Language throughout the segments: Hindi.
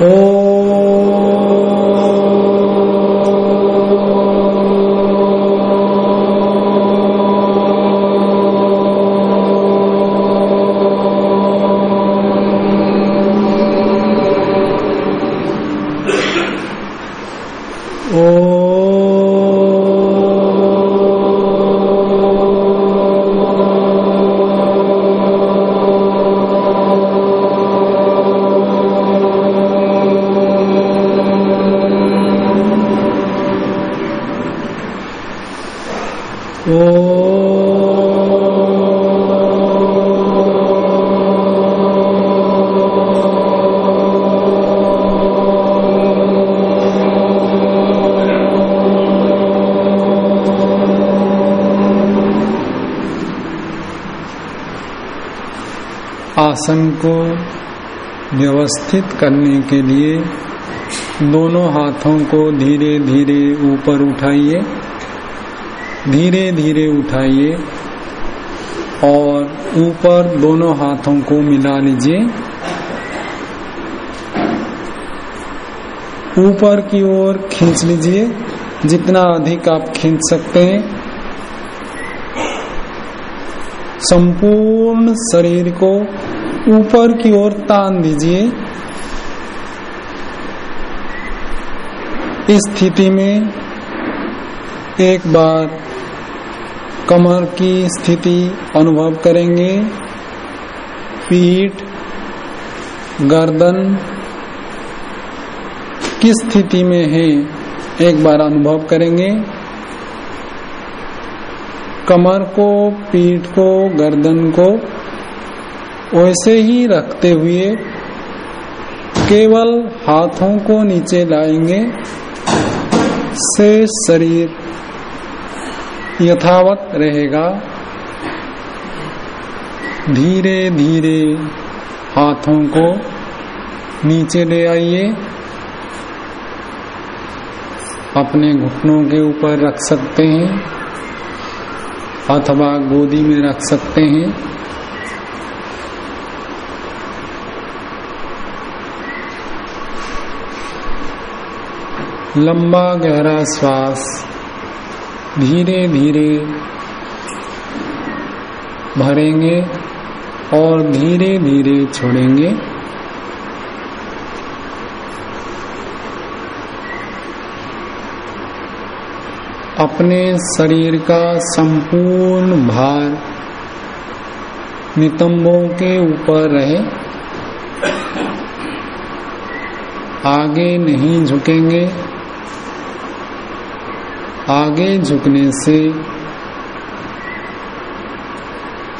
आसन को व्यवस्थित करने के लिए दोनों हाथों को धीरे धीरे ऊपर उठाइए धीरे धीरे उठाइए और ऊपर दोनों हाथों को मिला लीजिए। ऊपर की ओर खींच लीजिए, जितना अधिक आप खींच सकते हैं। संपूर्ण शरीर को ऊपर की ओर तान दीजिए। इस स्थिति में एक बार कमर की स्थिति अनुभव करेंगे। पीठ, गर्दन किस स्थिति में है, एक बार अनुभव करेंगे। कमर को, पीठ को, गर्दन को वैसे ही रखते हुए केवल हाथों को नीचे लाएँगे। से शरीर यथावत रहेगा। धीरे धीरे हाथों को नीचे ले आइए। अपने घुटनों के ऊपर रख सकते हैं। अथवा गोदी में रख सकते हैं। लंबा गहरा श्वास, धीरे धीरे भरेंगे और धीरे धीरे छोड़ेंगे। अपने शरीर का संपूर्ण भार नितंबों के ऊपर रहे। आगे नहीं झुकेंगे। आगे झुकने से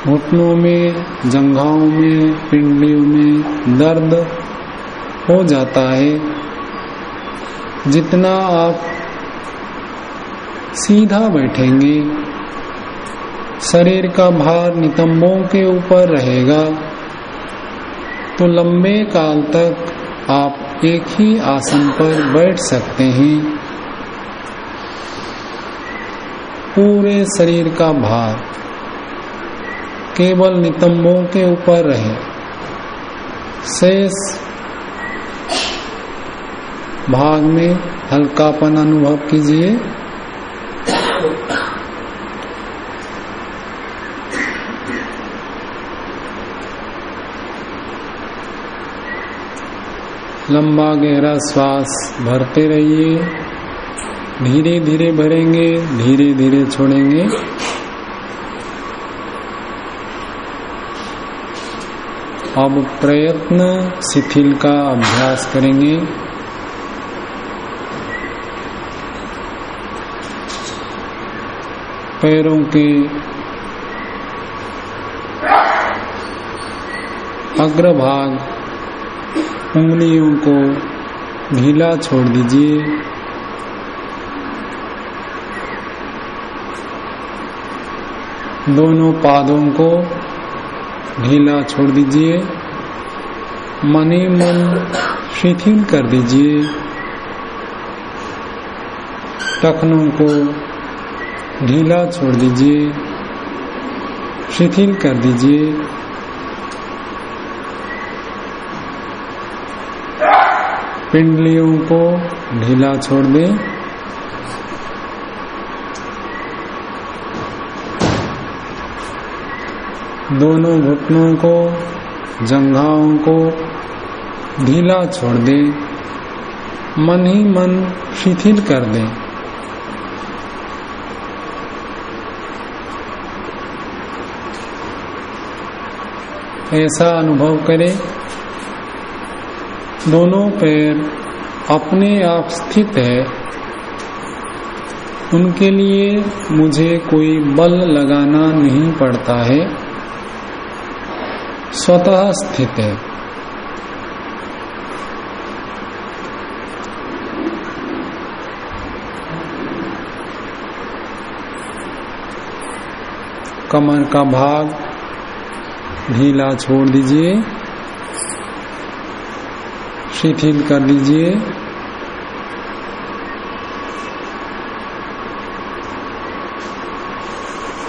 घुटनों में, जंघाओं में, पिंडियों में दर्द हो जाता है। जितना आप सीधा बैठेंगे, शरीर का भार नितंबों के ऊपर रहेगा तो लंबे काल तक आप एक ही आसन पर बैठ सकते हैं। पूरे शरीर का भार केवल नितंबों के ऊपर रहे। शेष भाग में हल्कापन अनुभव कीजिए। लंबा गहरा श्वास भरते रहिए। धीरे धीरे भरेंगे धीरे धीरे छोड़ेंगे। अब प्रयत्न शिथिल का अभ्यास करेंगे। पैरों के अग्रभाग, उंगलियों को ढीला छोड़ दीजिए। दोनों पादों को ढीला छोड़ दीजिए। मने मन शिथिल कर दीजिए। टखनों को ढीला छोड़ दीजिए। शिथिल कर दीजिए। पिंडलियों को ढीला छोड़ दें। दोनों घुटनों को, जंघाओं को ढीला छोड़ दें। मन ही मन शिथिल कर दें। ऐसा अनुभव करें। दोनों पैर अपने आप स्थित है। उनके लिए मुझे कोई बल लगाना नहीं पड़ता है। स्वतः स्थित है। कमर का भाग ढीला छोड़ दीजिए, शिथिल कर दीजिए।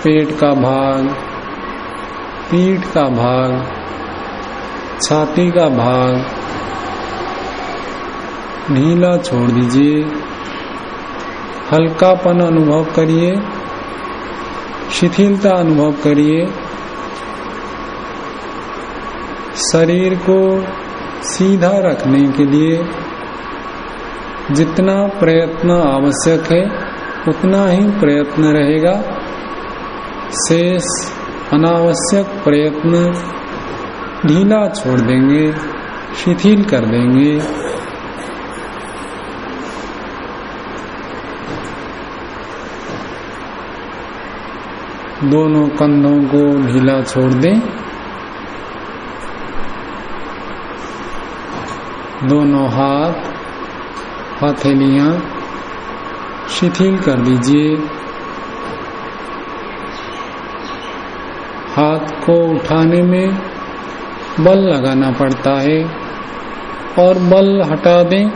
पेट का भाग पीठ का भाग, छाती का भाग, ढीला छोड़ दीजिए। हल्कापन अनुभव करिए, शिथिलता अनुभव करिए। शरीर को सीधा रखने के लिए जितना प्रयत्न आवश्यक है, उतना ही प्रयत्न रहेगा। शेष अनावश्यक प्रयत्न ढीला छोड़ देंगे, शिथिल कर देंगे। दोनों कंधों को ढीला छोड़ दें। दोनों हाथ, हथेलियाँ शिथिल कर दीजिए हाथ को उठाने में बल लगाना पड़ता है और बल हटा दें।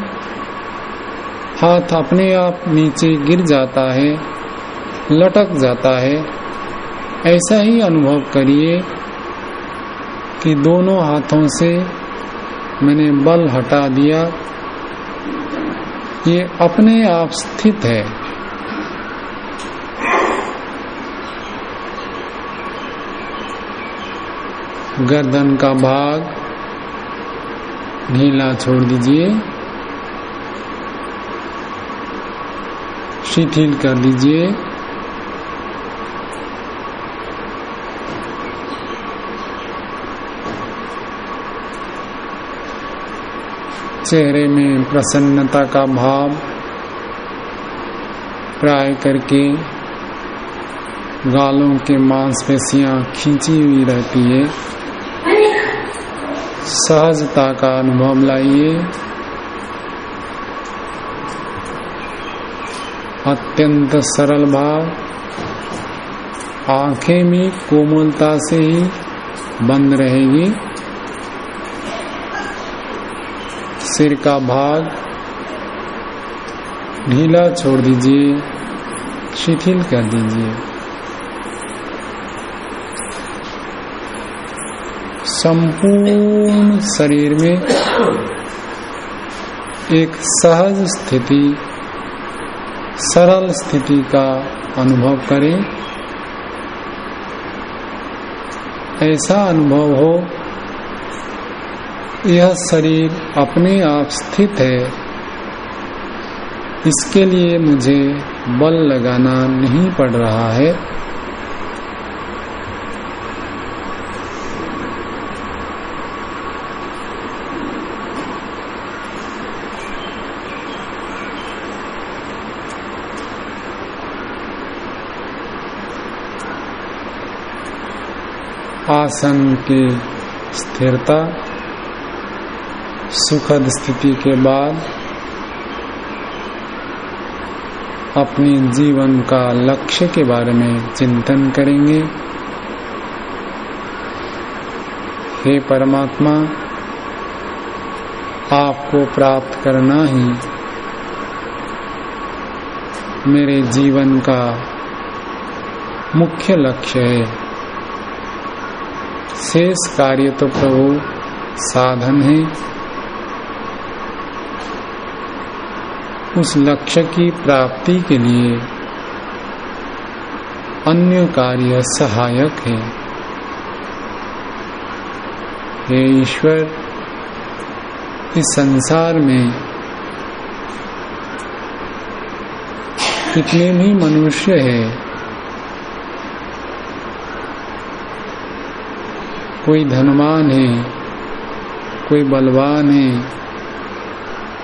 हाथ अपने आप नीचे गिर जाता है, लटक जाता है। ऐसा ही अनुभव करिए कि दोनों हाथों से मैंने बल हटा दिया। ये अपने आप स्थित है। गर्दन का भाग ढीला छोड़ दीजिए। शिथिल कर दीजिए। चेहरे में प्रसन्नता का भाव प्राय करके गालों के मांसपेशियाँ खींची हुई रहती है। सहजता का अनुभव लाइए। अत्यंत सरल भाव आँखें भी कोमलता से ही बंद रहेगी। सिर का भाग ढीला छोड़ दीजिए, शिथिल कर दीजिए। संपूर्ण शरीर में एक सहज स्थिति, सरल स्थिति का अनुभव करें। ऐसा अनुभव हो, यह शरीर अपने आप स्थित है। इसके लिए मुझे बल लगाना नहीं पड़ रहा है। आसन की स्थिरता, सुखद स्थिति के बाद अपने जीवन का लक्ष्य के बारे में चिंतन करेंगे। हे परमात्मा, आपको प्राप्त करना ही मेरे जीवन का मुख्य लक्ष्य है। शेष कार्य तो प्रभु साधन है। उस लक्ष्य की प्राप्ति के लिए अन्य कार्य सहायक है। हे ईश्वर, इस संसार में कितने भी मनुष्य है कोई धनवान है, कोई बलवान है,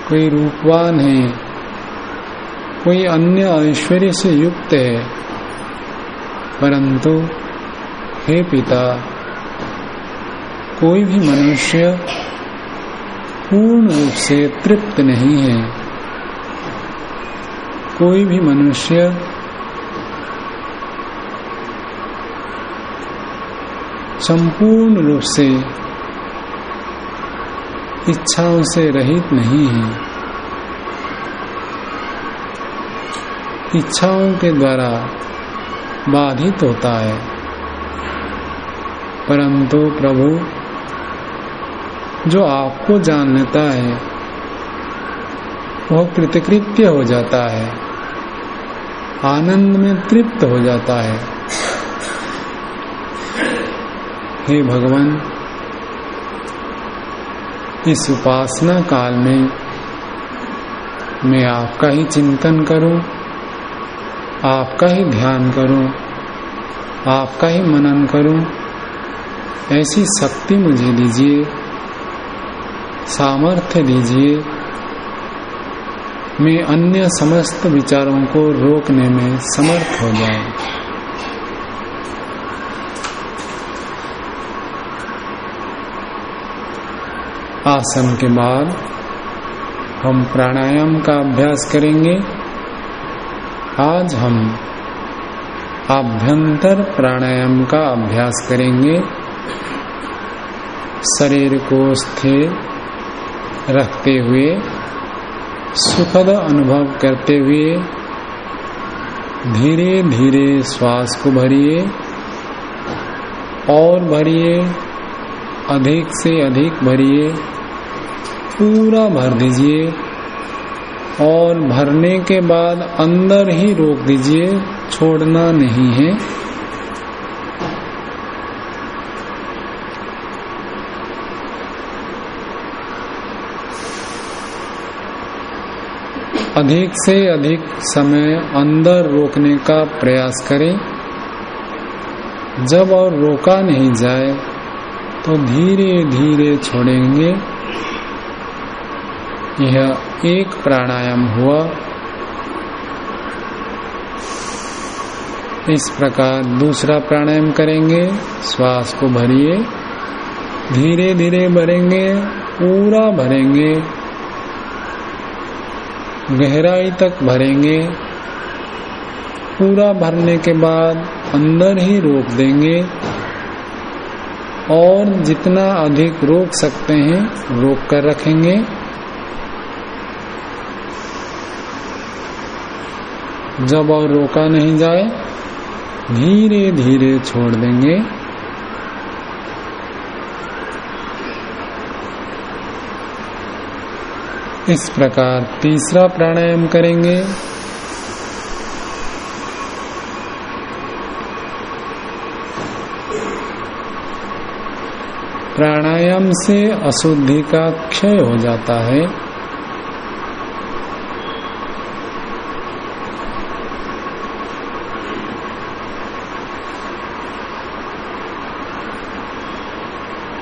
कोई रूपवान है, कोई अन्य ऐश्वर्य से युक्त है। परंतु हे पिता, कोई भी मनुष्य पूर्ण रूप से तृप्त नहीं है। कोई भी मनुष्य संपूर्ण रूप से इच्छाओं से रहित नहीं है। इच्छाओं के द्वारा बाधित होता है। परंतु प्रभु, जो आपको जान लेता है, वह कृतकृत्य हो जाता है। आनंद में तृप्त हो जाता है। हे भगवान, इस उपासना काल में मैं आपका ही चिंतन करूँ, आपका ही ध्यान करूँ, आपका ही मनन करूँ, ऐसी शक्ति मुझे दीजिए, सामर्थ्य दीजिए, मैं अन्य समस्त विचारों को रोकने में समर्थ हो जाए आसन के बाद हम प्राणायाम का अभ्यास करेंगे। आज हम आभ्यंतर प्राणायाम का अभ्यास करेंगे। शरीर को स्थिर रखते हुए, सुखद अनुभव करते हुए धीरे धीरे श्वास को भरिए और भरिए। अधिक से अधिक भरिए, पूरा भर दीजिए और भरने के बाद अंदर ही रोक दीजिए, छोड़ना नहीं है। अधिक से अधिक समय अंदर रोकने का प्रयास करें। जब और रोका नहीं जाए तो धीरे धीरे छोड़ेंगे। यह एक प्राणायाम हुआ। इस प्रकार दूसरा प्राणायाम करेंगे। श्वास को भरिए। धीरे धीरे भरेंगे पूरा भरेंगे। गहराई तक भरेंगे। पूरा भरने के बाद अंदर ही रोक देंगे। और जितना अधिक रोक सकते हैं, रोक कर रखेंगे। जब और रोका नहीं जाए धीरे धीरे छोड़ देंगे। इस प्रकार तीसरा प्राणायाम करेंगे। प्राणायाम से अशुद्धि का क्षय हो जाता है।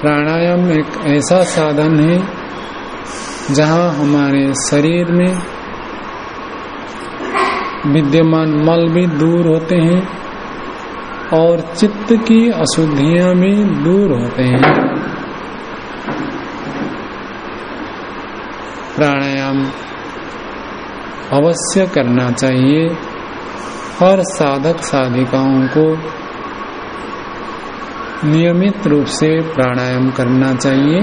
प्राणायाम एक ऐसा साधन है, जहाँ हमारे शरीर में विद्यमान मल भी दूर होते हैं और चित्त की अशुद्धियाँ भी दूर होते हैं। प्राणायाम अवश्य करना चाहिए हर साधक साधिकाओं को नियमित रूप से प्राणायाम करना चाहिए।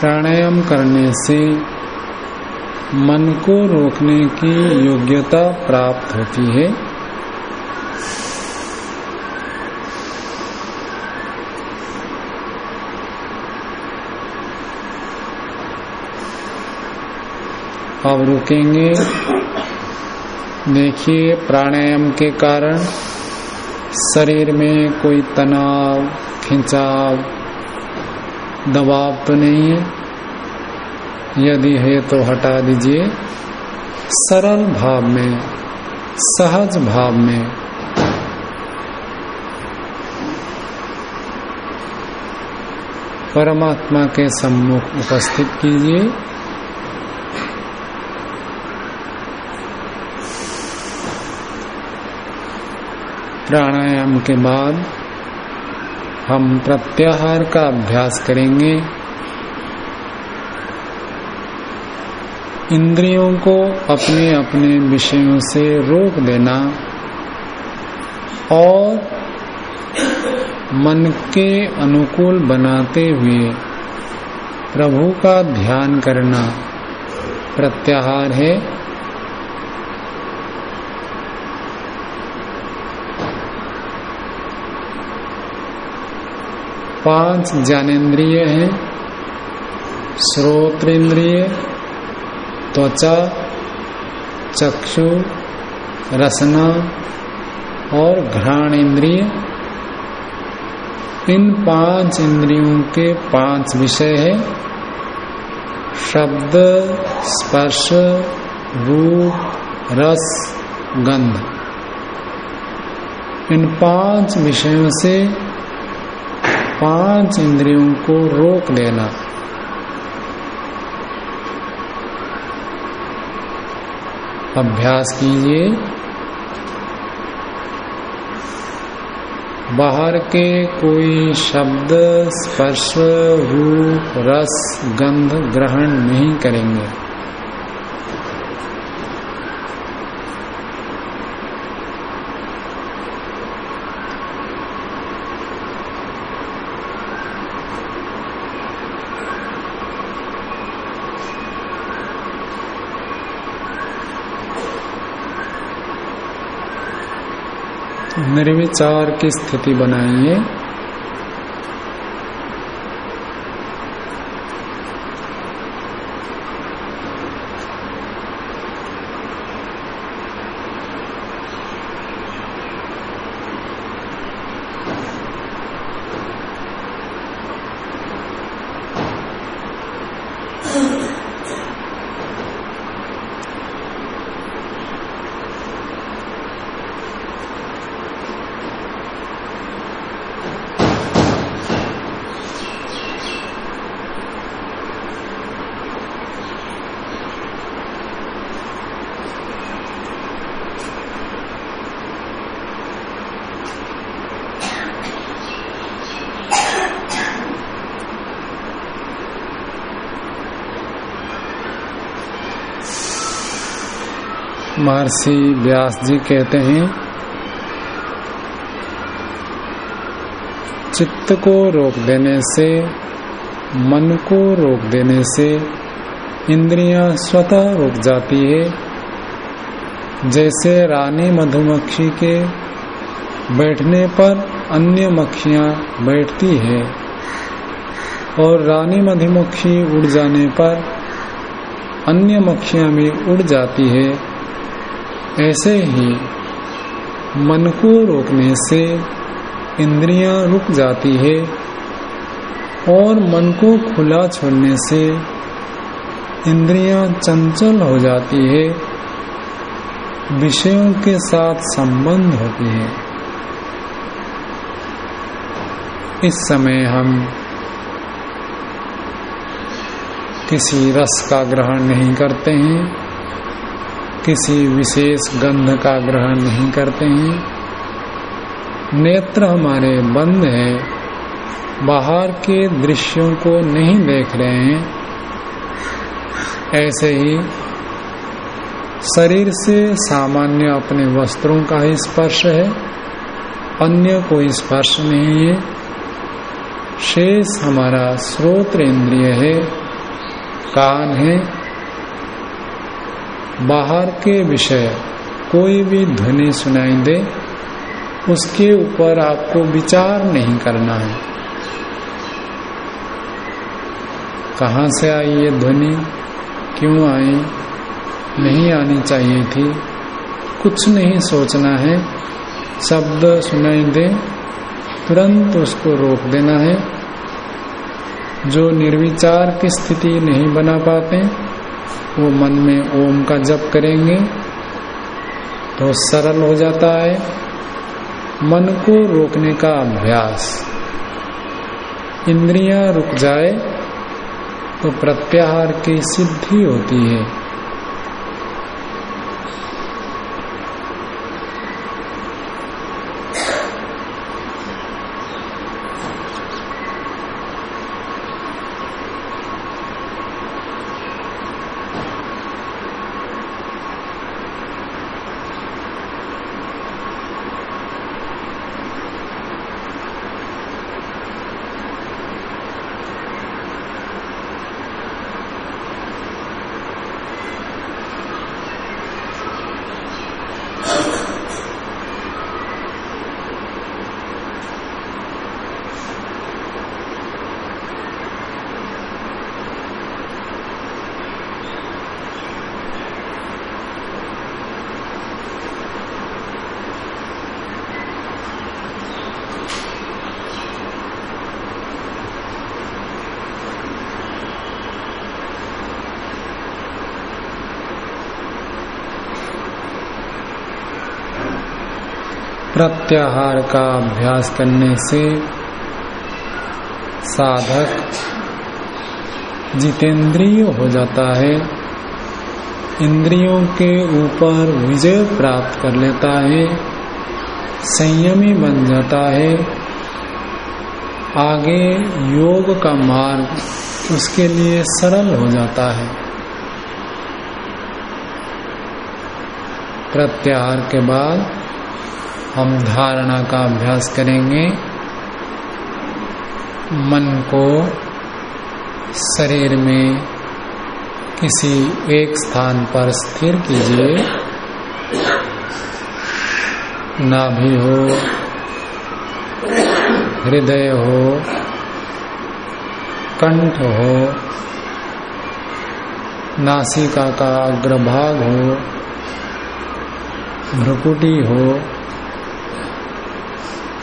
प्राणायाम करने से मन को रोकने की योग्यता प्राप्त होती है। अब रुकेंगे। देखिए प्राणायाम के कारण शरीर में कोई तनाव, खिंचाव, दबाव तो नहीं है। यदि है तो हटा दीजिए। सरल भाव में, सहज भाव में। परमात्मा के सम्मुख उपस्थित कीजिए। प्राणायाम के बाद हम प्रत्याहार का अभ्यास करेंगे। इंद्रियों को अपने अपने विषयों से रोक देना और मन के अनुकूल बनाते हुए प्रभु का ध्यान करना प्रत्याहार है। पाँच ज्ञानेन्द्रिय हैं श्रोतेन्द्रिय त्वचा, चक्षु, रसना और घ्राण इंद्रिय इन पाँच इंद्रियों के पाँच विषय है। शब्द, स्पर्श, रूप, रस, गंध। इन पाँच विषयों से पाँच इंद्रियों को रोक देना अभ्यास कीजिए। बाहर के कोई शब्द स्पर्श रूप रस गंध ग्रहण नहीं करेंगे। निर्विचार की स्थिति बनाइए महर्षि व्यास जी कहते हैं, चित्त को रोक देने से, मन को रोक देने से इंद्रियाँ स्वतः रुक जाती है। जैसे रानी मधुमक्खी के बैठने पर अन्य मक्खियाँ बैठती है और रानी मधुमक्खी उड़ जाने पर अन्य मक्खियाँ भी उड़ जाती है। ऐसे ही मन को रोकने से इंद्रियाँ रुक जाती है और मन को खुला छोड़ने से इंद्रियाँ चंचल हो जाती है, विषयों के साथ संबंध होती है। इस समय हम किसी रस का ग्रहण नहीं करते हैं। किसी विशेष गंध का ग्रहण नहीं करते हैं। नेत्र हमारे बंद है। बाहर के दृश्यों को नहीं देख रहे हैं। ऐसे ही शरीर से सामान्य अपने वस्त्रों का ही स्पर्श है। अन्य कोई स्पर्श नहीं है। शेष हमारा स्रोत इंद्रिय है। कान है। बाहर के विषय कोई भी ध्वनि सुनाई दे, उसके ऊपर आपको विचार नहीं करना है। कहाँ से आई ये ध्वनि? क्यों आई? नहीं आनी चाहिए थी। कुछ नहीं सोचना है। शब्द सुनाई दे, तुरंत उसको रोक देना है। जो निर्विचार की स्थिति नहीं बना पाते वो मन में ओम का जप करेंगे तो सरल हो जाता है। मन को रोकने का अभ्यास। इंद्रियाँ रुक जाए तो प्रत्याहार की सिद्धि होती है। प्रत्याहार का अभ्यास करने से साधक जितेंद्रिय हो जाता है, इंद्रियों के ऊपर विजय प्राप्त कर लेता है, संयमी बन जाता है, आगे योग का मार्ग उसके लिए सरल हो जाता है। प्रत्याहार के बाद हम धारणा का अभ्यास करेंगे। मन को शरीर में किसी एक स्थान पर स्थिर कीजिए। नाभि हो, हृदय हो, कंठ हो, नासिका का अग्रभाग हो, भ्रुकुटी हो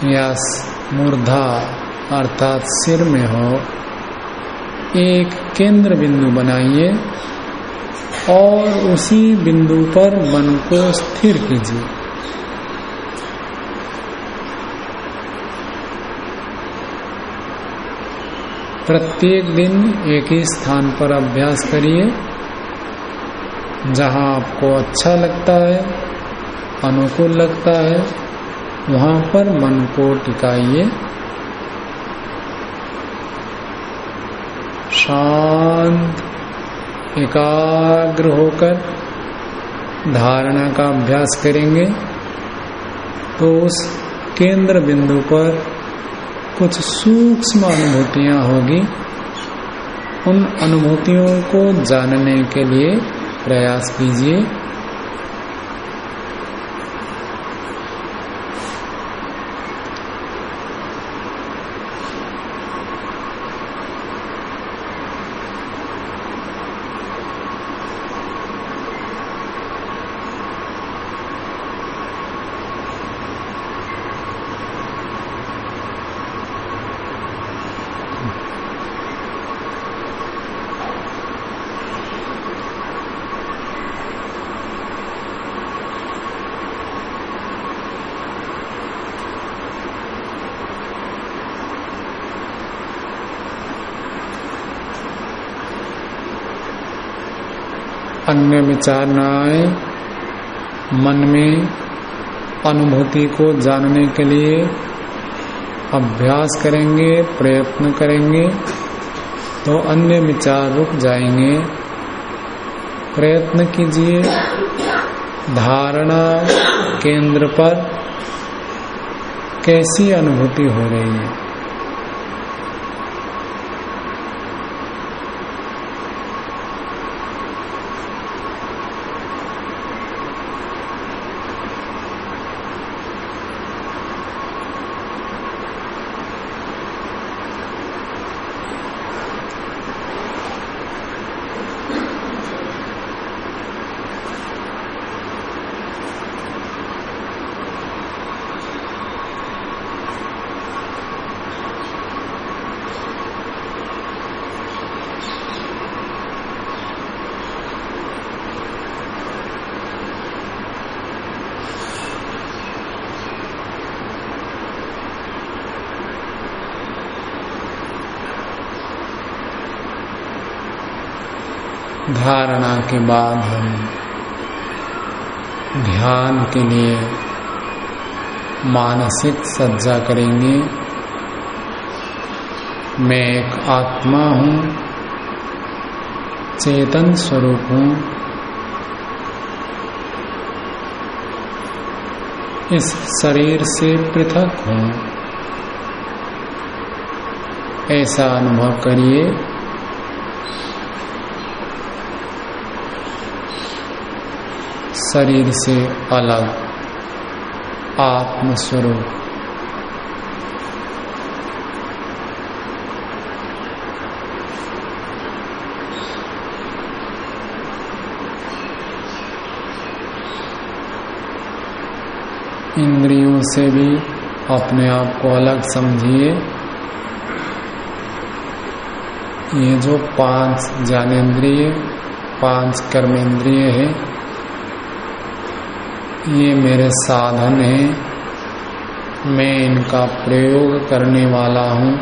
या मूर्धा, अर्थात सिर में हो। एक केंद्र बिंदु बनाइए और उसी बिंदु पर मन को स्थिर कीजिए। प्रत्येक दिन एक ही स्थान पर अभ्यास करिए, जहाँ आपको अच्छा लगता है, अनुकूल लगता है वहाँ पर मन को टिकाइए। शांत, एकाग्र होकर धारणा का अभ्यास करेंगे। तो उस केंद्र बिंदु पर कुछ सूक्ष्म अनुभूतियाँ होगी। उन अनुभूतियों को जानने के लिए प्रयास कीजिए। अन्य विचार न आए मन में अनुभूति को जानने के लिए अभ्यास करेंगे, प्रयत्न करेंगे तो अन्य विचार रुक जाएँगे। प्रयत्न कीजिए। धारणा केंद्र पर कैसी अनुभूति हो रही है? धारणा के बाद हम ध्यान के लिए मानसिक सज्जा करेंगे। मैं एक आत्मा हूँ, चेतन स्वरूप हूँ। इस शरीर से पृथक हूँ। ऐसा अनुभव करिए। शरीर से अलग आत्मस्वरूप। इंद्रियों से भी अपने आप को अलग समझिए। ये जो पाँच ज्ञानेन्द्रिय, पाँच कर्मेंद्रिय है ये मेरे साधन हैं। मैं इनका प्रयोग करने वाला हूँ।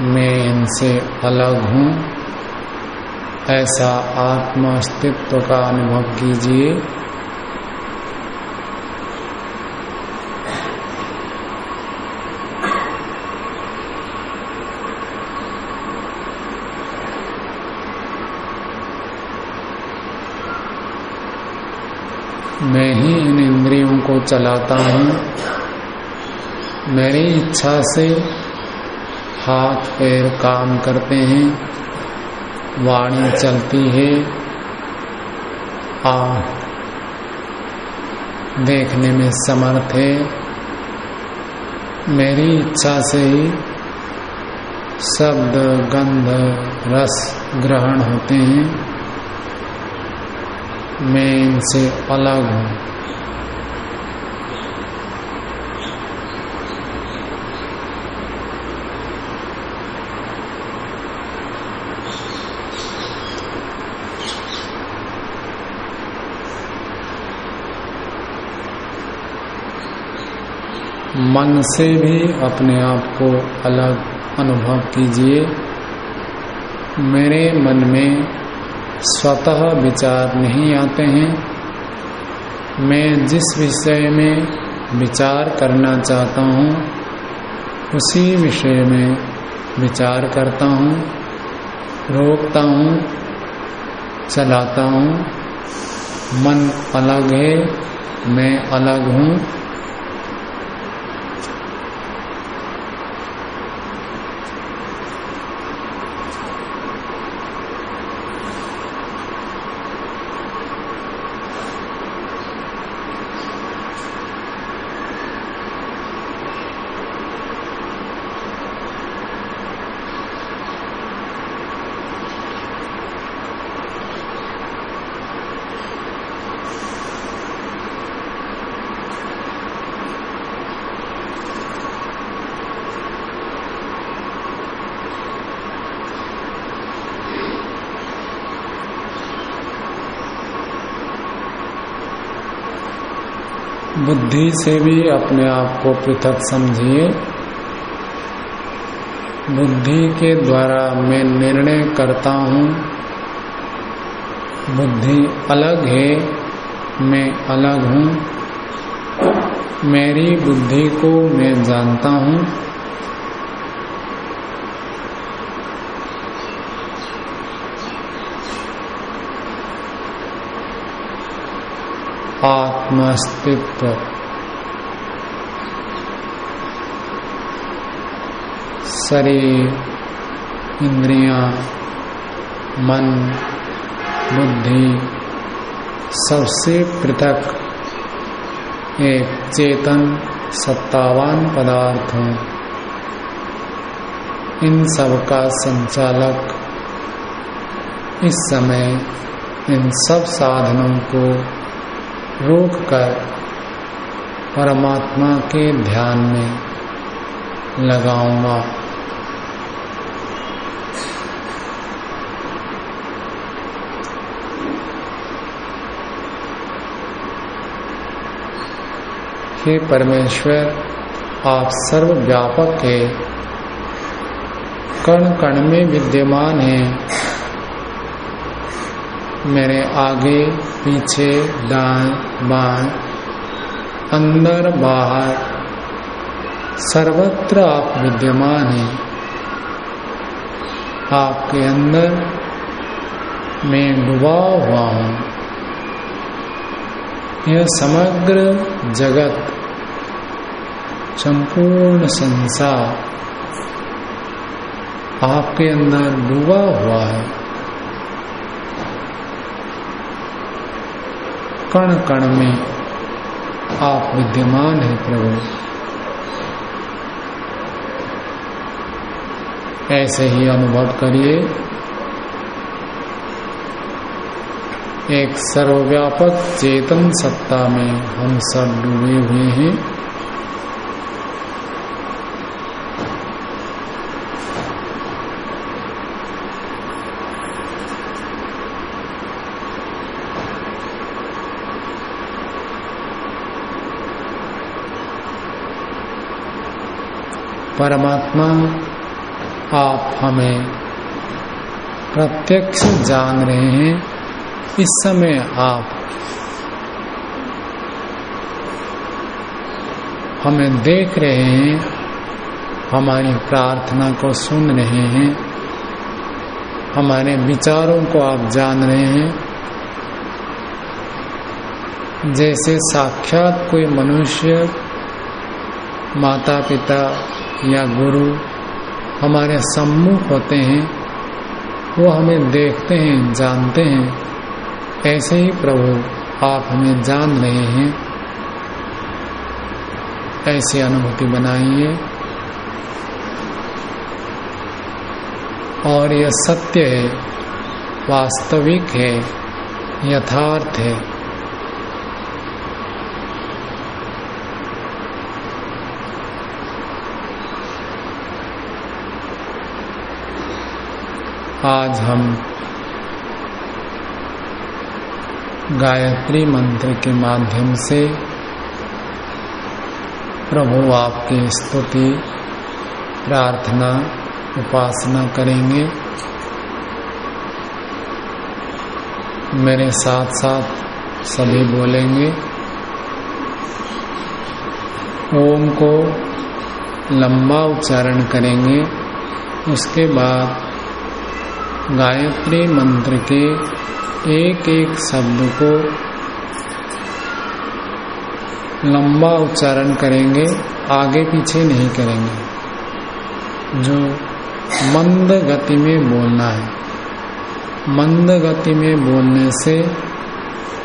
मैं इनसे अलग हूँ। ऐसा आत्मा अस्तित्व का अनुभव कीजिए मैं ही इन इंद्रियों को चलाता हूँ। मेरी इच्छा से हाथ पैर काम करते हैं। वाणी चलती है। आ, देखने में समर्थ है। मेरी इच्छा से ही शब्द, गंध, रस ग्रहण होते हैं। मैं इनसे अलग हूँ। मन से भी अपने आप को अलग अनुभव कीजिए। मेरे मन में स्वतः विचार नहीं आते हैं। मैं जिस विषय में विचार करना चाहता हूँ, उसी विषय में विचार करता हूँ, रोकता हूँ, चलाता हूँ। मन अलग है, मैं अलग हूँ। बुद्धि से भी अपने आप को पृथक समझिए। बुद्धि के द्वारा मैं निर्णय करता हूँ। बुद्धि अलग है, मैं अलग हूँ। मेरी बुद्धि को मैं जानता हूँ। आत्मस्तित्व शरीर इंद्रियाँ, मन बुद्धि सबसे पृथक एक चेतन सत्तावान पदार्थ हूँ। इन सब का संचालक इस समय इन सब साधनों को रोक कर परमात्मा के ध्यान में लगाऊँगा। हे परमेश्वर, आप सर्वव्यापक है। कण कण में विद्यमान हैं। मेरे आगे, पीछे, दाएँ, बाएँ, अंदर, बाहर, सर्वत्र आप विद्यमान हैं। आपके अंदर मैं डुबा हुआ हूँ। यह समग्र जगत, संपूर्ण संसार आपके अंदर डूबा हुआ है। कण कण में आप विद्यमान है प्रभु। ऐसे ही अनुभव करिए। एक सर्वव्यापक चेतन सत्ता में हम सब डूबे हुए हैं। परमात्मा, आप हमें प्रत्यक्ष जान रहे हैं। इस समय आप हमें देख रहे हैं, हमारी प्रार्थना को सुन रहे हैं, हमारे विचारों को आप जान रहे हैं। जैसे साक्षात कोई मनुष्य माता पिता या गुरु हमारे सम्मुख होते हैं, वो हमें देखते हैं, जानते हैं। ऐसे ही प्रभु, आप हमें जान रहे हैं। ऐसी अनुभूति बनाइए। और यह सत्य है, वास्तविक है, यथार्थ है। आज हम गायत्री मंत्र के माध्यम से प्रभु आपकी स्तुति, प्रार्थना, उपासना करेंगे। मेरे साथ साथ सभी बोलेंगे, ओम को लंबा उच्चारण करेंगे। उसके बाद गायत्री मंत्र के एक एक शब्द को लंबा उच्चारण करेंगे, आगे पीछे नहीं करेंगे। जो मंद गति में बोलना है, मंद गति में बोलने से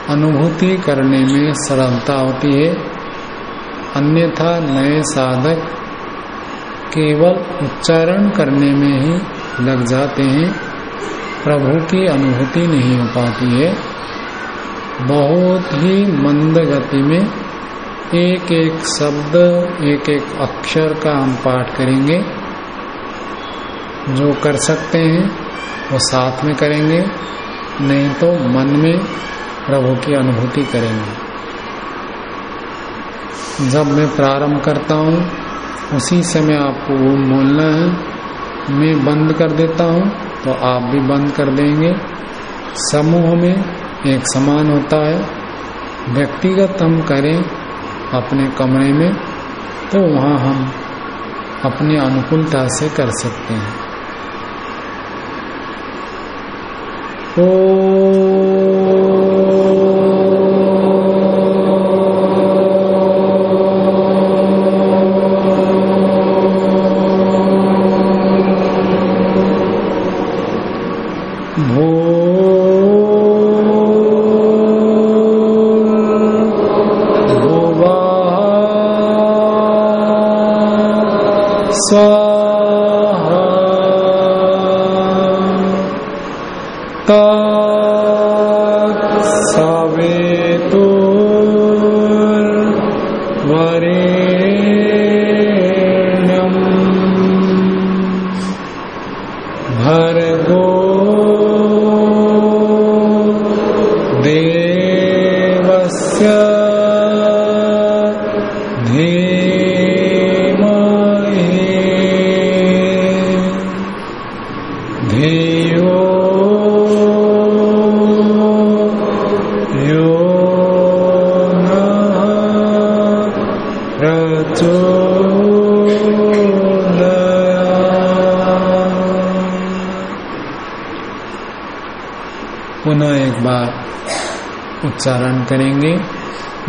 अनुभूति करने में सरलता होती है। अन्यथा नए साधक केवल उच्चारण करने में ही लग जाते हैं। प्रभु की अनुभूति नहीं हो पाती है। बहुत ही मंद गति में एक एक शब्द एक एक अक्षर का हम पाठ करेंगे। जो कर सकते हैं, वो साथ में करेंगे। नहीं तो मन में प्रभु की अनुभूति करेंगे। जब मैं प्रारंभ करता हूँ, उसी समय आपको वो बोलना है। मैं बंद कर देता हूँ। तो आप भी बंद कर देंगे। समूह में एक समान होता है। व्यक्तिगत हम करें अपने कमरे में तो वहाँ हम अपने अनुकूलता से कर सकते हैं। ओ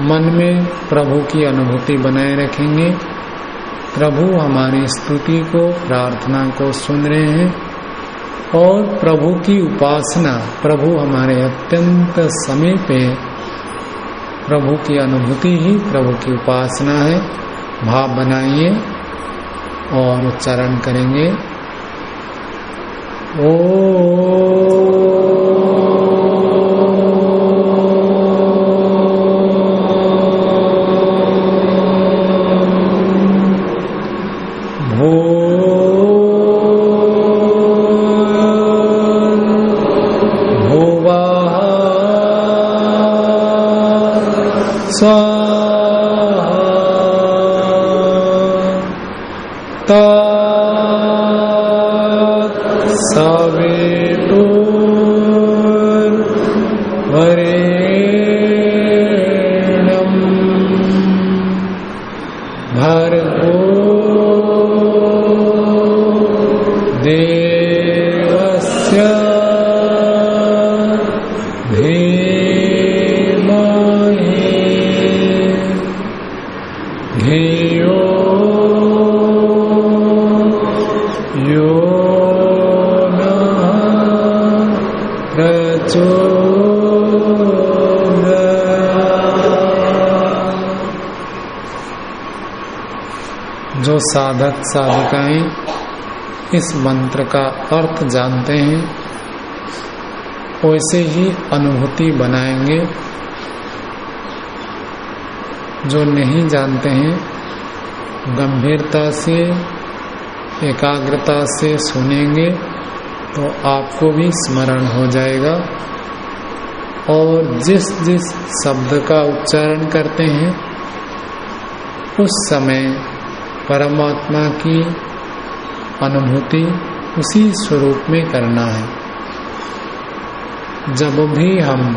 मन में प्रभु की अनुभूति बनाए रखेंगे। प्रभु हमारी स्तुति को, प्रार्थना को सुन रहे हैं और प्रभु की उपासना, प्रभु हमारे अत्यंत समय है। प्रभु की अनुभूति ही प्रभु की उपासना है। भाव बनाइए और उच्चारण करेंगे। ओ साधिकाएँ इस मंत्र का अर्थ जानते हैं। वैसे ही अनुभूति बनाएँगे जो नहीं जानते हैं। गंभीरता से, एकाग्रता से सुनेंगे तो आपको भी स्मरण हो जाएगा। और जिस जिस शब्द का उच्चारण करते हैं, उस समय परमात्मा की अनुभूति उसी स्वरूप में करना है। जब भी हम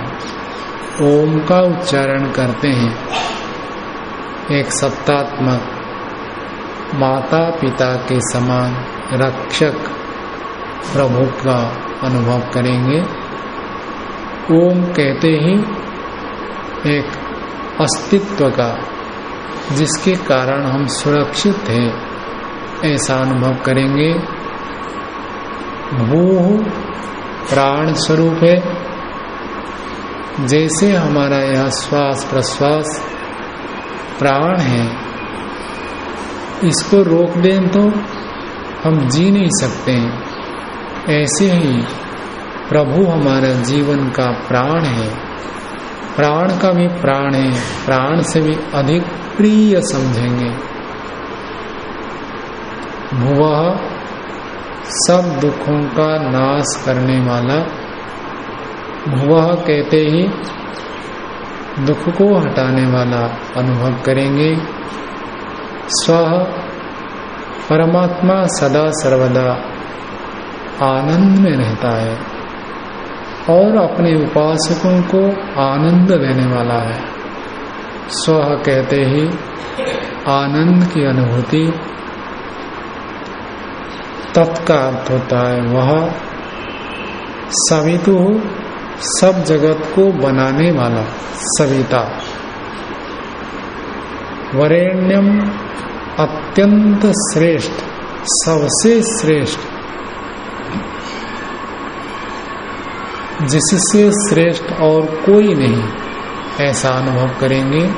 ओम का उच्चारण करते हैं, एक सत्तात्मक माता पिता के समान रक्षक प्रभु का अनुभव करेंगे। ओम कहते ही एक अस्तित्व का जिसके कारण हम सुरक्षित हैं, ऐसा अनुभव करेंगे। भू प्राण स्वरूप है। जैसे हमारा यह श्वास प्रश्वास प्राण है, इसको रोक दें तो हम जी नहीं सकते। ऐसे ही प्रभु हमारा जीवन का प्राण है। प्राण का भी प्राण है, प्राण से भी अधिक प्रिय समझेंगे। भुव सब दुखों का नाश करने वाला, भुव कहते ही दुख को हटाने वाला अनुभव करेंगे। स्व परमात्मा सदा सर्वदा आनंद में रहता है। और अपने उपासकों को आनंद देने वाला है। स्व कहते ही, आनंद की अनुभूति तत्का अर्थ होता है। वह सवितु सब जगत को बनाने वाला सविता। वरेण्यम अत्यंत श्रेष्ठ, सबसे श्रेष्ठ जिससे श्रेष्ठ और कोई नहीं ऐसा अनुभव करेंगे।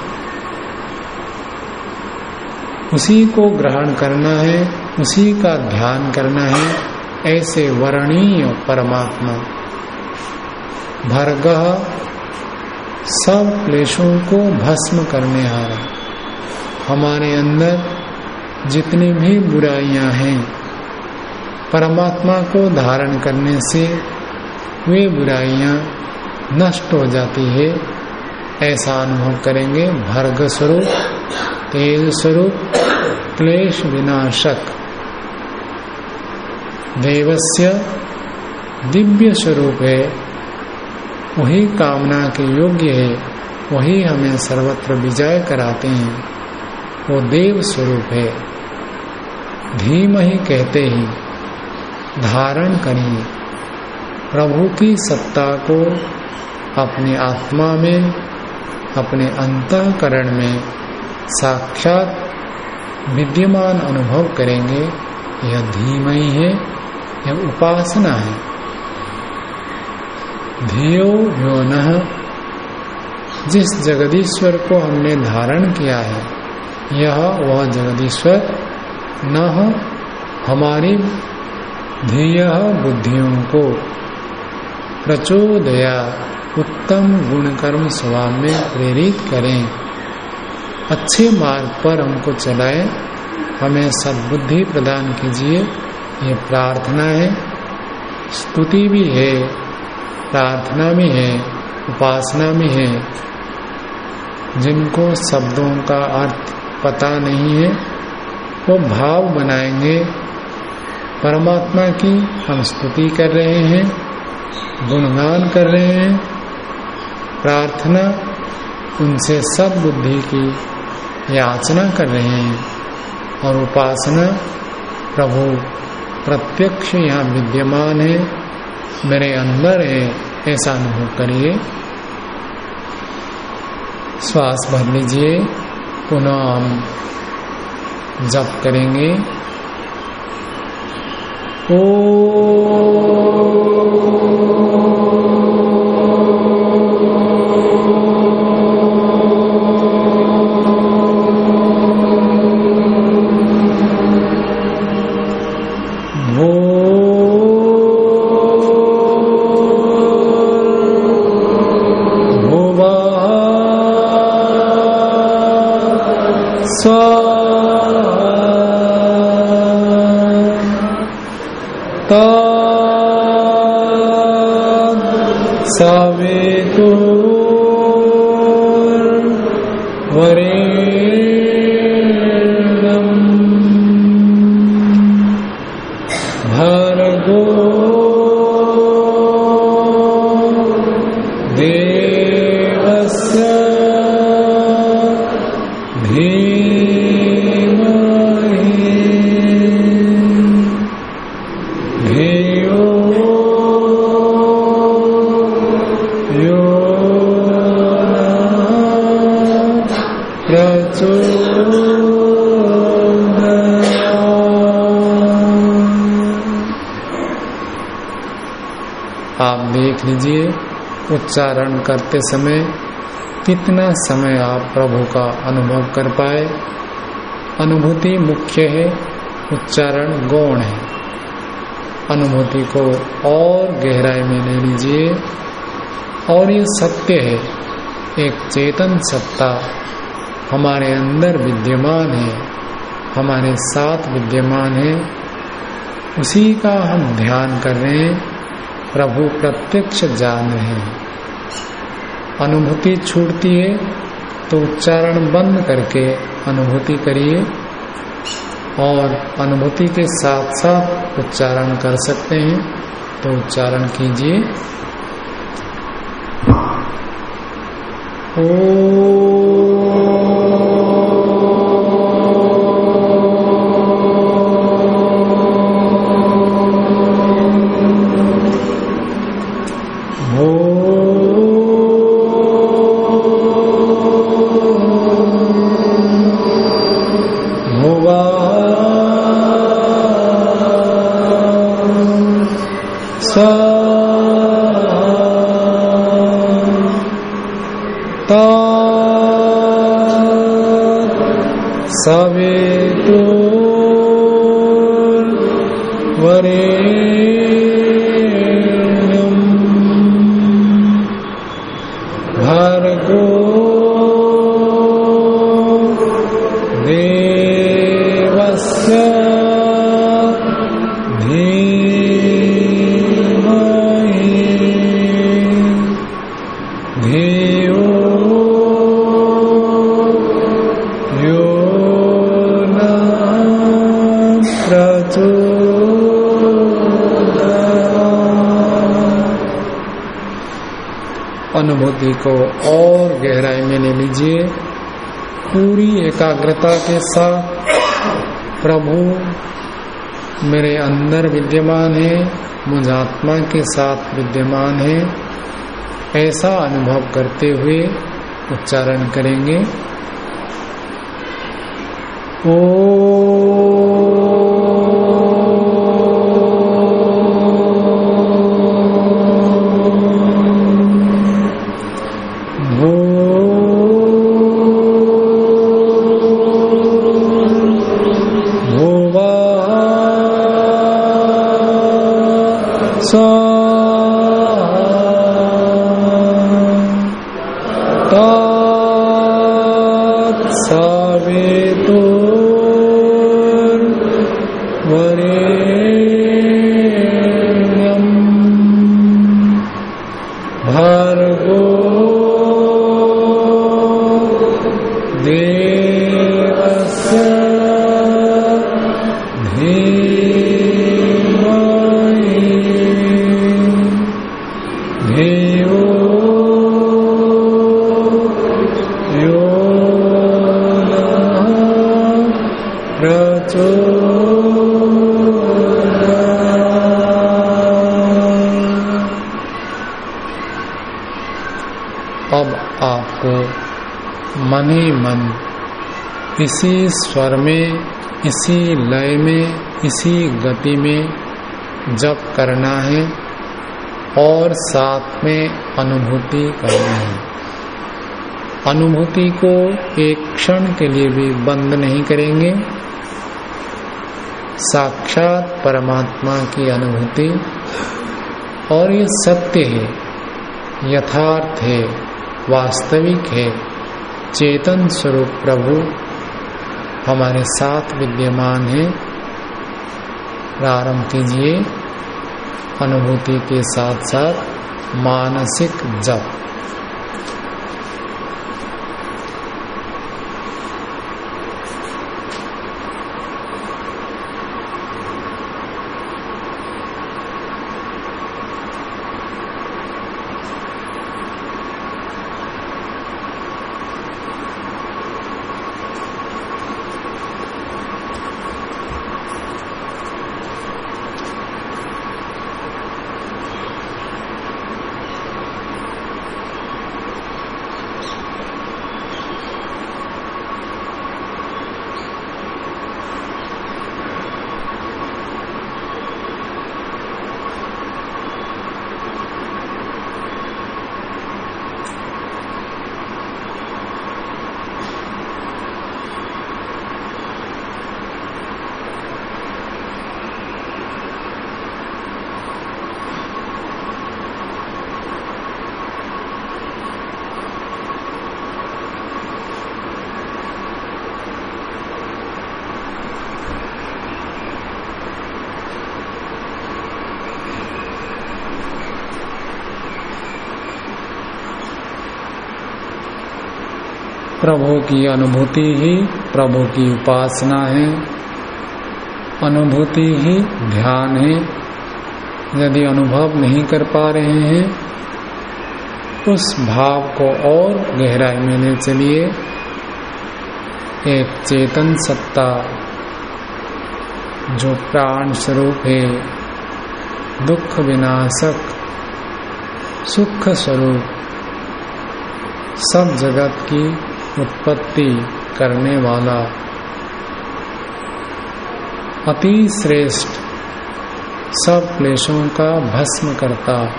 उसी को ग्रहण करना है, उसी का ध्यान करना है, ऐसे वर्णीय परमात्मा। भर्ग सब क्लेशों को भस्म करने आ रहा हमारे अंदर जितनी भी बुराइयाँ हैं, परमात्मा को धारण करने से वे बुराइयाँ नष्ट हो जाती है। ऐसा अनुभव करेंगे भर्ग स्वरूप, तेज स्वरूप, क्लेश विनाशक। देवस्य दिव्य स्वरूप है, वही कामना के योग्य है, वही हमें सर्वत्र विजय कराते हैं, वो देव स्वरूप है। धीम ही कहते ही, धारण करिए। प्रभु की सत्ता को अपनी आत्मा में, अपने अंतकरण में साक्षात विद्यमान अनुभव करेंगे। यह धीम ही है यह उपासना है। धियो यो न जिस जगदीश्वर को हमने धारण किया है, यह वह जगदीश्वर न हमारी ध्येय बुद्धियों को प्रचोदया। उत्तम गुण कर्म स्वभाव में प्रेरित करें। अच्छे मार्ग पर हमको चलाए। हमें सद्बुद्धि प्रदान कीजिए। ये प्रार्थना है। स्तुति भी है। प्रार्थना भी है। उपासना भी है। जिनको शब्दों का अर्थ पता नहीं है, वो भाव बनाएँगे। परमात्मा की हम स्तुति कर रहे हैं। गुणगान कर रहे हैं। प्रार्थना उनसे सद्बुद्धि की याचना कर रहे हैं और उपासना, प्रभु, प्रत्यक्ष यहाँ विद्यमान है, मेरे अंदर है, ऐसा अनुभव करिए। श्वास भर लीजिए, पुनः हम जप करेंगे। ओ उच्चारण करते समय कितना समय आप प्रभु का अनुभव कर पाए? अनुभूति मुख्य है, उच्चारण गौण है। अनुभूति को और गहराई में ले लीजिए। और ये सत्य है, एक चेतन सत्ता हमारे अंदर विद्यमान है, हमारे साथ विद्यमान है। उसी का हम ध्यान कर रहे हैं, प्रभु प्रत्यक्ष जान रहे हैं। अनुभूति छूटती है तो उच्चारण बंद करके अनुभूति करिए और अनुभूति के साथ साथ उच्चारण कर सकते हैं तो उच्चारण कीजिए। ओ अनुभूति को और गहराई में ले लीजिए। पूरी एकाग्रता के साथ, प्रभु मेरे अंदर विद्यमान है, मुझ आत्मा के साथ विद्यमान है। ऐसा अनुभव करते हुए उच्चारण करेंगे। ओ इसी स्वर में, इसी लय में, इसी गति में जप करना है और साथ में अनुभूति करना है। अनुभूति को एक क्षण के लिए भी बंद नहीं करेंगे। साक्षात परमात्मा की अनुभूति और ये सत्य है, यथार्थ है, वास्तविक है, चेतन स्वरूप प्रभु हमारे साथ विद्यमान है। प्रारंभ कीजिए अनुभूति के साथ साथ मानसिक जप प्रभु की अनुभूति ही प्रभु की उपासना है। अनुभूति ही ध्यान है। यदि अनुभव नहीं कर पा रहे हैं, उस भाव को और गहराई में ले चलिए। एक चेतन सत्ता जो प्राण स्वरूप है, दुख विनाशक, सुख स्वरूप, सब जगत की उत्पत्ति करने वाला। अति श्रेष्ठ सब क्लेशों का भस्म करता।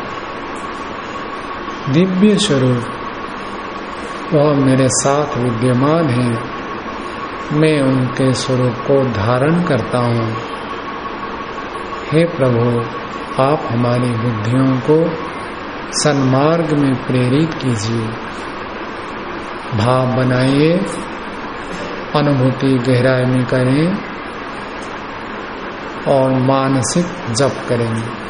दिव्य स्वरूप, वह मेरे साथ विद्यमान है। मैं उनके स्वरूप को धारण करता हूँ। हे प्रभु, आप हमारी बुद्धियों को सन्मार्ग में प्रेरित कीजिए। भाव बनाइए अनुभूति गहराई में करें और मानसिक जप करेंगे।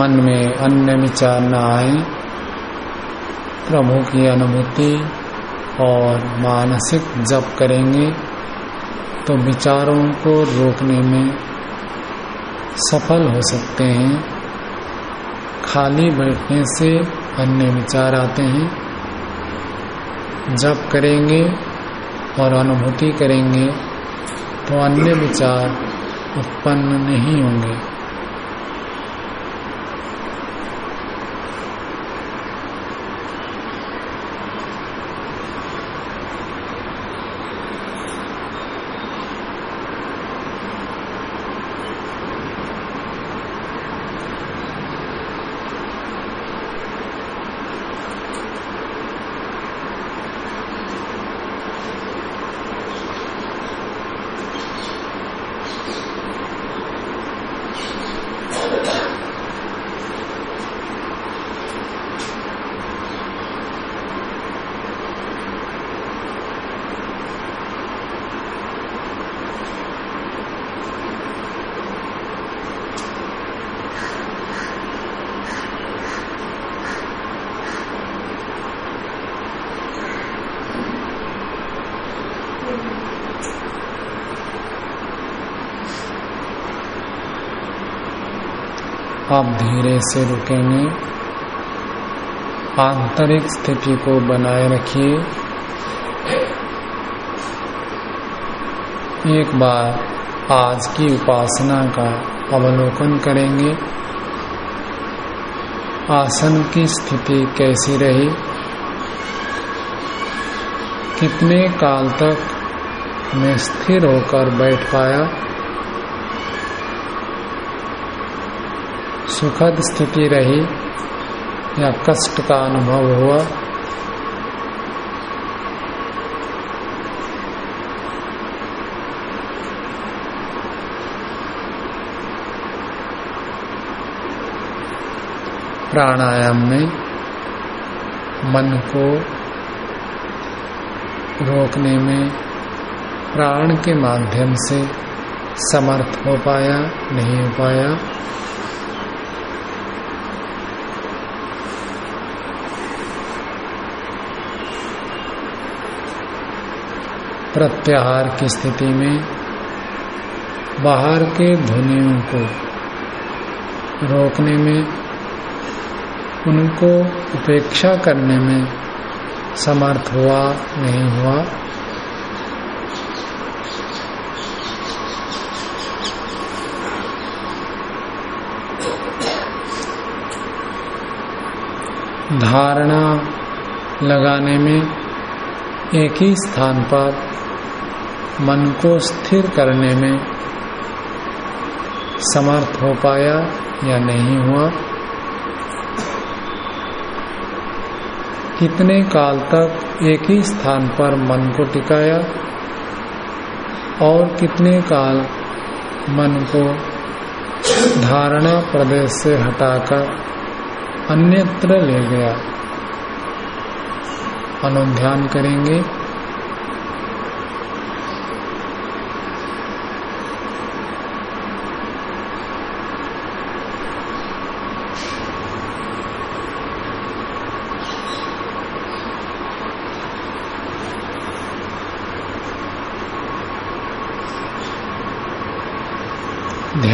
मन में अन्य विचार न आए प्रभु की अनुभूति और मानसिक जप करेंगे तो विचारों को रोकने में सफल हो सकते हैं। खाली बैठने से अन्य विचार आते हैं। जप करेंगे और अनुभूति करेंगे तो अन्य विचार उत्पन्न नहीं होंगे। आप धीरे से रुकेंगे। आंतरिक स्थिति को बनाए रखिए। एक बार आज की उपासना का अवलोकन करेंगे। आसन की स्थिति कैसी रही? कितने काल तक मैं स्थिर होकर बैठ पाया? सुखद स्थिति रही, या कष्ट का अनुभव हुआ। प्राणायाम में मन को रोकने में प्राण के माध्यम से समर्थ हो पाया, नहीं हो पाया। प्रत्याहार की स्थिति में बाहर के ध्वनियों को रोकने में, उनको उपेक्षा करने में समर्थ हुआ, नहीं हुआ। धारणा लगाने में एक ही स्थान पर मन को स्थिर करने में समर्थ हो पाया या नहीं हुआ? कितने काल तक एक ही स्थान पर मन को टिकाया और कितने काल मन को धारणा प्रदेश से हटाकर अन्यत्र ले गया? अनुध्यान करेंगे।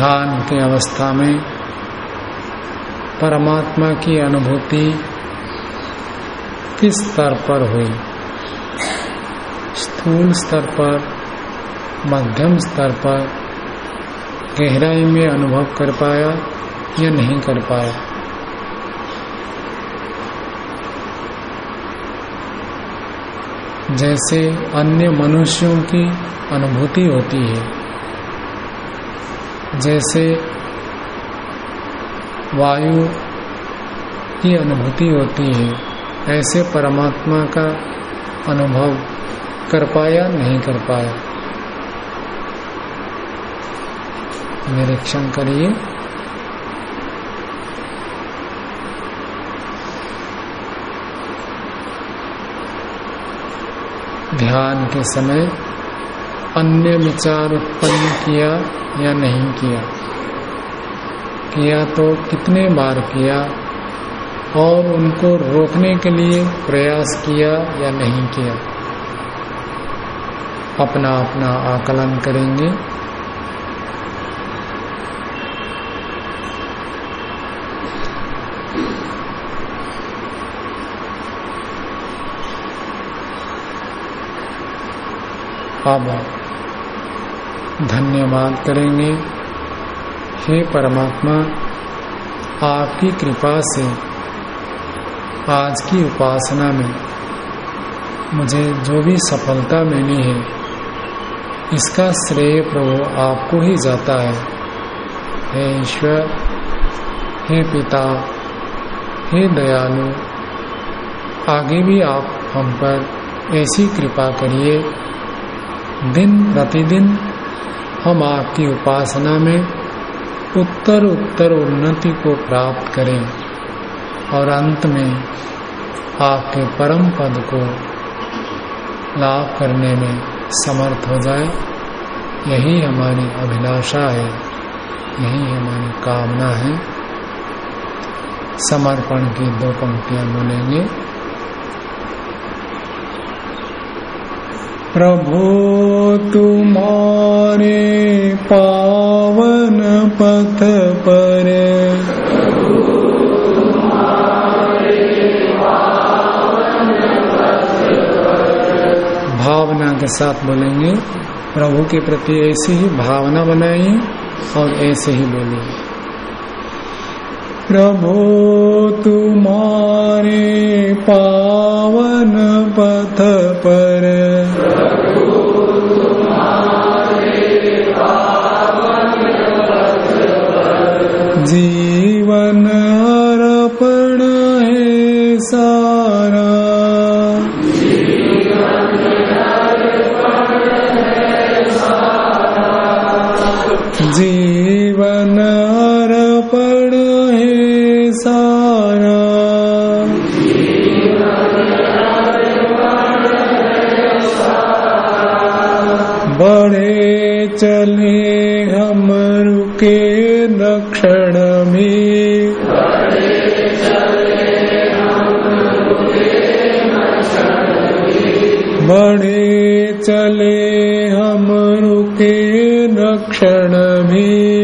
ध्यान की अवस्था में परमात्मा की अनुभूति किस स्तर पर हुई? स्थूल स्तर पर, मध्यम स्तर पर, गहराई में अनुभव कर पाया या नहीं कर पाया? जैसे अन्य मनुष्यों की अनुभूति होती है जैसे वायु की अनुभूति होती है, ऐसे परमात्मा का अनुभव कर पाया, नहीं कर पाया? निरीक्षण करिए। ध्यान के समय अन्य विचार उत्पन्न किया या नहीं किया? किया तो कितने बार किया? और उनको रोकने के लिए प्रयास किया या नहीं किया? अपना अपना आकलन करेंगे। अब धन्यवाद करेंगे। हे परमात्मा, आपकी कृपा से आज की उपासना में मुझे जो भी सफलता मिली है, इसका श्रेय प्रभु आपको ही जाता है। हे ईश्वर, हे पिता, हे दयालु, आगे भी आप हम पर ऐसी कृपा करिए। दिन प्रतिदिन हम आपकी उपासना में उत्तर उत्तर उन्नति को प्राप्त करें और अंत में आपके परम पद को लाभ करने में समर्थ हो जाए। यही हमारी अभिलाषा है, यही हमारी कामना है। समर्पण की दो पंक्तियाँ बोलेंगे। प्रभु, तुम्हारे पावन पथ पर। भावना के साथ बोलेंगे, प्रभु के प्रति ऐसी ही भावना बनाइए और ऐसे ही बोलिए प्रभु, तुम्हारे पावन पथ पर। जीवन अर्पण है सारा चले हम रुके रक्षण भी